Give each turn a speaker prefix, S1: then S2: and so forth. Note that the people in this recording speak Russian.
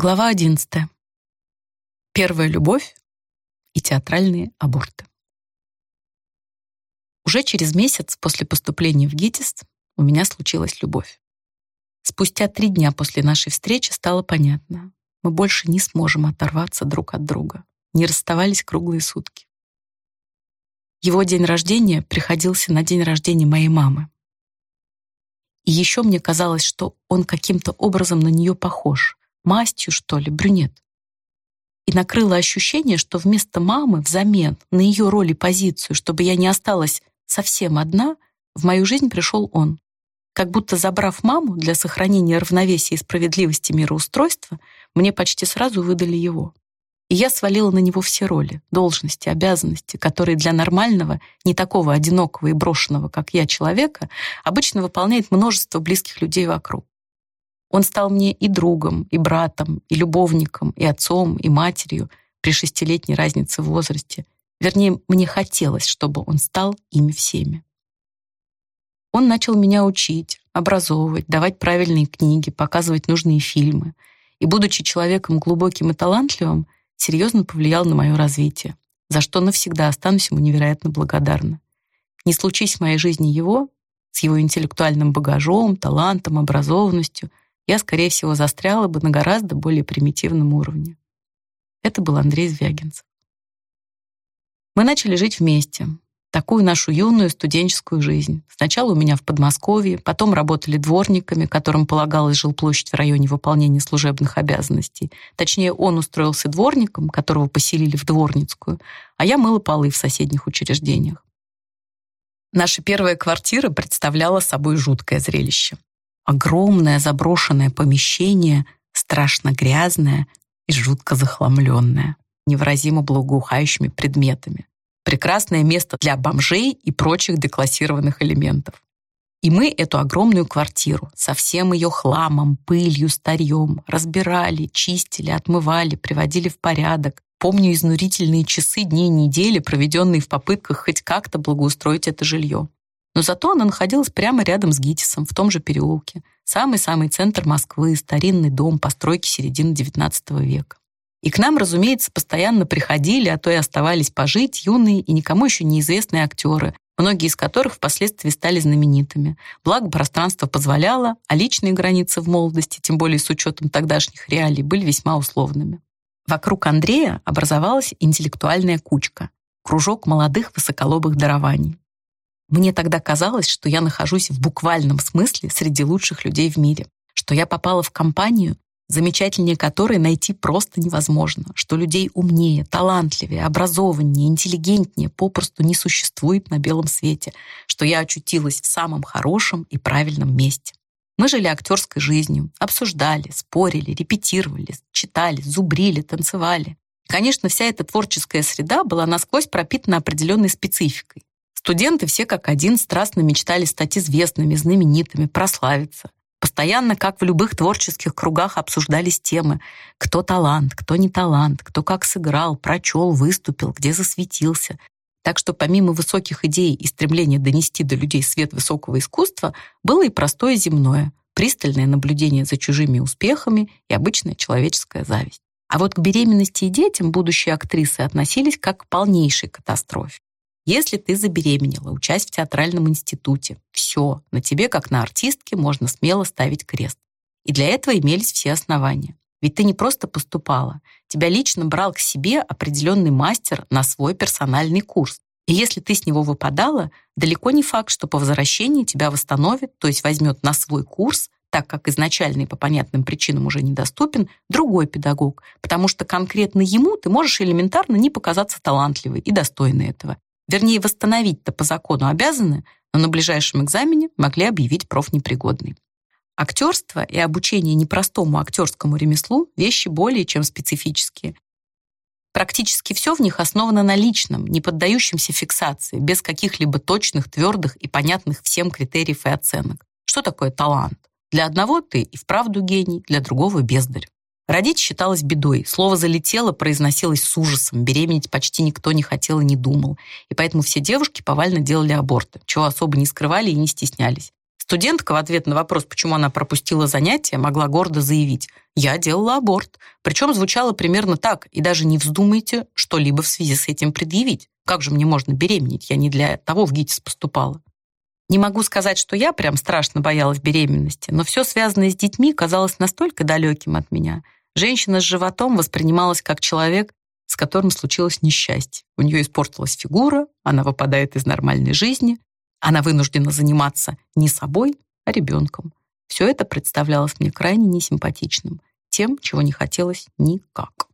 S1: Глава 11. Первая любовь и театральные аборты. Уже через месяц после поступления в ГИТИС у меня случилась любовь. Спустя три дня после нашей встречи стало понятно, мы больше не сможем оторваться друг от друга. Не расставались круглые сутки. Его день рождения приходился на день рождения моей мамы. И еще мне казалось, что он каким-то образом на нее похож мастью, что ли, брюнет. И накрыло ощущение, что вместо мамы взамен на ее роль и позицию, чтобы я не осталась совсем одна, в мою жизнь пришел он. Как будто забрав маму для сохранения равновесия и справедливости мироустройства, мне почти сразу выдали его. И я свалила на него все роли, должности, обязанности, которые для нормального, не такого одинокого и брошенного, как я, человека, обычно выполняет множество близких людей вокруг. Он стал мне и другом, и братом, и любовником, и отцом, и матерью при шестилетней разнице в возрасте. Вернее, мне хотелось, чтобы он стал ими всеми. Он начал меня учить, образовывать, давать правильные книги, показывать нужные фильмы. И, будучи человеком глубоким и талантливым, серьезно повлиял на мое развитие, за что навсегда останусь ему невероятно благодарна. Не случись в моей жизни его, с его интеллектуальным багажом, талантом, образованностью — я, скорее всего, застряла бы на гораздо более примитивном уровне. Это был Андрей Звягинцев. Мы начали жить вместе. Такую нашу юную студенческую жизнь. Сначала у меня в Подмосковье, потом работали дворниками, которым полагалась жилплощадь в районе выполнения служебных обязанностей. Точнее, он устроился дворником, которого поселили в Дворницкую, а я мыла полы в соседних учреждениях. Наша первая квартира представляла собой жуткое зрелище. Огромное заброшенное помещение, страшно грязное и жутко захламленное, невыразимо благоухающими предметами. Прекрасное место для бомжей и прочих деклассированных элементов. И мы эту огромную квартиру со всем ее хламом, пылью, старьем разбирали, чистили, отмывали, приводили в порядок. Помню изнурительные часы, дней недели, проведенные в попытках хоть как-то благоустроить это жилье. Но зато она находилась прямо рядом с ГИТИСом, в том же переулке. Самый-самый центр Москвы, старинный дом, постройки середины XIX века. И к нам, разумеется, постоянно приходили, а то и оставались пожить юные и никому еще неизвестные актеры, многие из которых впоследствии стали знаменитыми. Благо, пространство позволяло, а личные границы в молодости, тем более с учетом тогдашних реалий, были весьма условными. Вокруг Андрея образовалась интеллектуальная кучка, кружок молодых высоколобых дарований. Мне тогда казалось, что я нахожусь в буквальном смысле среди лучших людей в мире, что я попала в компанию, замечательнее которой найти просто невозможно, что людей умнее, талантливее, образованнее, интеллигентнее попросту не существует на белом свете, что я очутилась в самом хорошем и правильном месте. Мы жили актерской жизнью, обсуждали, спорили, репетировали, читали, зубрили, танцевали. Конечно, вся эта творческая среда была насквозь пропитана определенной спецификой. Студенты все как один страстно мечтали стать известными, знаменитыми, прославиться. Постоянно, как в любых творческих кругах, обсуждались темы. Кто талант, кто не талант, кто как сыграл, прочел, выступил, где засветился. Так что помимо высоких идей и стремления донести до людей свет высокого искусства, было и простое земное, пристальное наблюдение за чужими успехами и обычная человеческая зависть. А вот к беременности и детям будущие актрисы относились как к полнейшей катастрофе. Если ты забеременела, учась в театральном институте, все, на тебе, как на артистке, можно смело ставить крест. И для этого имелись все основания. Ведь ты не просто поступала, тебя лично брал к себе определенный мастер на свой персональный курс. И если ты с него выпадала, далеко не факт, что по возвращении тебя восстановит, то есть возьмет на свой курс, так как изначальный по понятным причинам уже недоступен, другой педагог, потому что конкретно ему ты можешь элементарно не показаться талантливой и достойной этого. Вернее, восстановить-то по закону обязаны, но на ближайшем экзамене могли объявить профнепригодный. Актерство и обучение непростому актерскому ремеслу – вещи более чем специфические. Практически все в них основано на личном, не поддающемся фиксации, без каких-либо точных, твердых и понятных всем критериев и оценок. Что такое талант? Для одного ты и вправду гений, для другого – бездарь. Родить считалось бедой. Слово «залетело» произносилось с ужасом. Беременеть почти никто не хотел и не думал. И поэтому все девушки повально делали аборты, чего особо не скрывали и не стеснялись. Студентка в ответ на вопрос, почему она пропустила занятия, могла гордо заявить «Я делала аборт». Причем звучало примерно так «И даже не вздумайте что-либо в связи с этим предъявить. Как же мне можно беременеть? Я не для того в ГИТИС поступала». Не могу сказать, что я прям страшно боялась беременности, но все связанное с детьми казалось настолько далеким от меня. Женщина с животом воспринималась как человек, с которым случилось несчастье. У нее испортилась фигура, она выпадает из нормальной жизни, она вынуждена заниматься не собой, а ребенком. Все это представлялось мне крайне несимпатичным, тем, чего не хотелось никак.